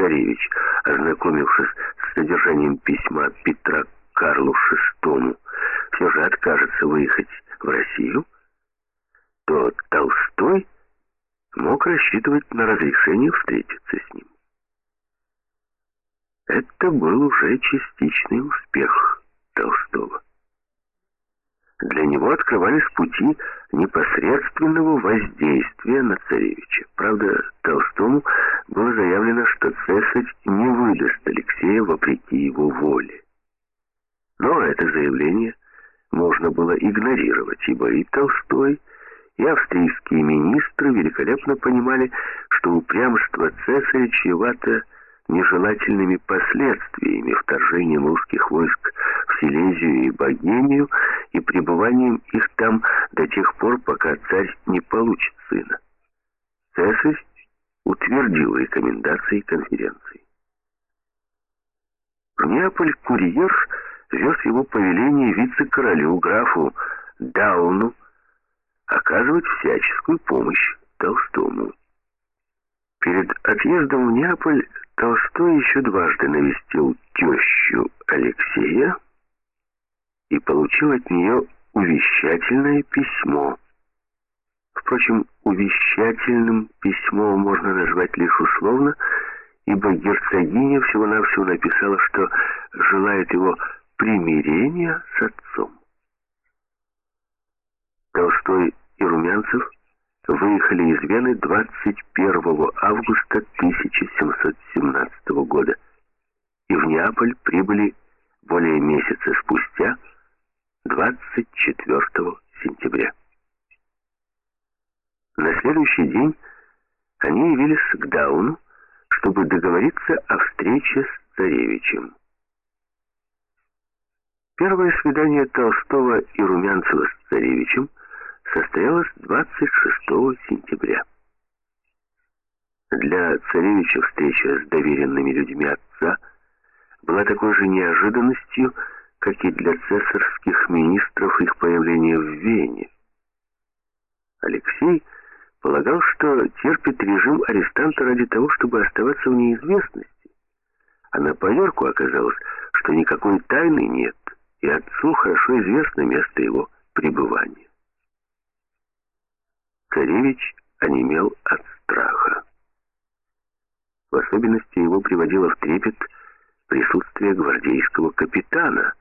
царевич, ознакомившись с содержанием письма Петра Карлу VI, все же откажется выехать в Россию, то Толстой мог рассчитывать на разрешение встретиться с ним. Это был уже частичный успех Толстого. Него открывались пути непосредственного воздействия на царевича. Правда, Толстому было заявлено, что цесарь не выдаст Алексея вопреки его воле. Но это заявление можно было игнорировать, ибо и Толстой, и австрийские министры великолепно понимали, что упрямство цесаря чревато нежелательными последствиями вторжением русских войск Силезию и Богемию и пребыванием их там до тех пор, пока царь не получит сына. Цесарь утвердил рекомендации конференции. В Неаполь курьер вез его повеление вице-королю графу Дауну оказывать всяческую помощь Толстому. Перед отъездом в Неаполь Толстой еще дважды навестил тещу Алексея и получил от нее увещательное письмо. Впрочем, увещательным письмо можно назвать лишь условно, ибо герцогиня всего-навсего написала, что желает его примирения с отцом. Толстой и Румянцев выехали из Вены 21 августа 1717 года и в Неаполь прибыли более месяца спустя, 24 сентября. На следующий день они явились к Дауну, чтобы договориться о встрече с царевичем. Первое свидание Толстого и Румянцева с царевичем состоялось 26 сентября. Для царевича встреча с доверенными людьми отца была такой же неожиданностью, как и для цесарских министров их появление в Вене. Алексей полагал, что терпит режим арестанта ради того, чтобы оставаться в неизвестности, а на поверку оказалось, что никакой тайны нет, и отцу хорошо известно место его пребывания. Царевич онемел от страха. В особенности его приводило в трепет присутствие гвардейского капитана,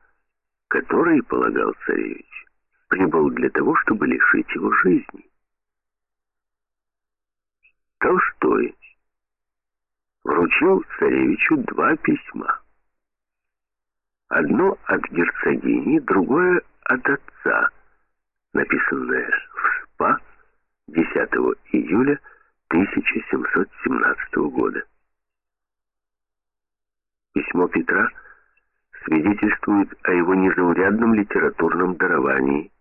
который, полагал царевич, прибыл для того, чтобы лишить его жизни. Толстой вручил царевичу два письма. Одно от герцогини, другое от отца, написанное в СПА 10 июля 1717 года. Письмо Петра свидетельствует о его незаурядном литературном даровании,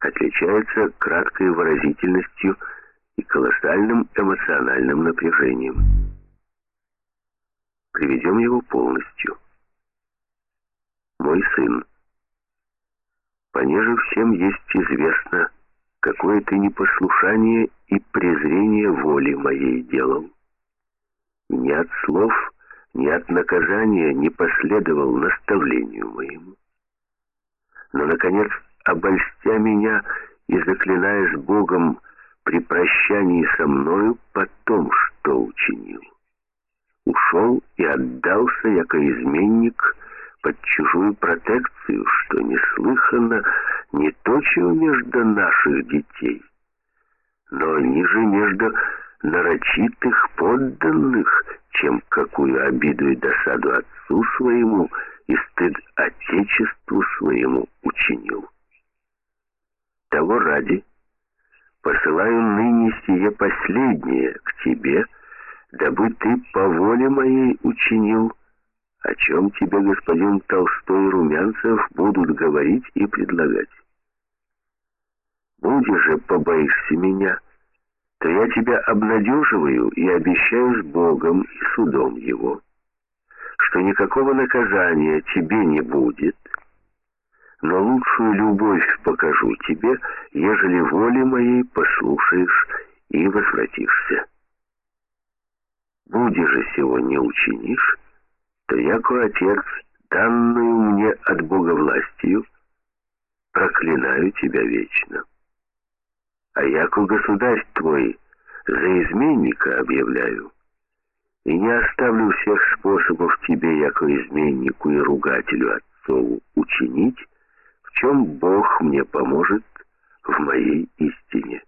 отличается краткой выразительностью и колоссальным эмоциональным напряжением. Приведем его полностью. Мой сын, понеже всем есть известно, какое ты непослушание и презрение воли моей делал. Ни от слов, ни от наказания не последовал наставлению моему. Но, наконец, обольстя меня и заклиная с Богом при прощании со мною, потом что учинил? Ушел и отдался, яко изменник, под чужую протекцию, что неслыханно не точил между наших детей, но ниже между нарочитых подданных, чем какую обиду и досаду отцу своему и стыд отечеству своему учинил. Того ради посылаю ныне сие последнее к тебе, дабы ты по воле моей учинил, о чем тебе, господин Толстой Румянцев, будут говорить и предлагать. Будешь же побоишься меня, то я тебя обнадеживаю и обещаю с Богом и судом Его, что никакого наказания тебе не будет, но лучшую любовь покажу тебе, ежели воли моей послушаешь и возвратишься. Буди же сего не учинишь, то яко Отец, данную мне от Бога властью, проклинаю тебя вечно. А яко государь твой за изменника объявляю, и не оставлю всех способов тебе, яко изменнику и ругателю отцову, учинить, в чем Бог мне поможет в моей истине.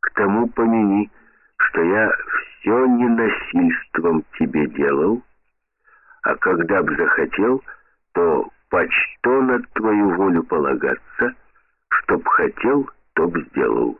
К тому помяни, что я все ненасильством тебе делал, а когда б захотел, то почто на твою волю полагаться, чтоб хотел, то б сделал.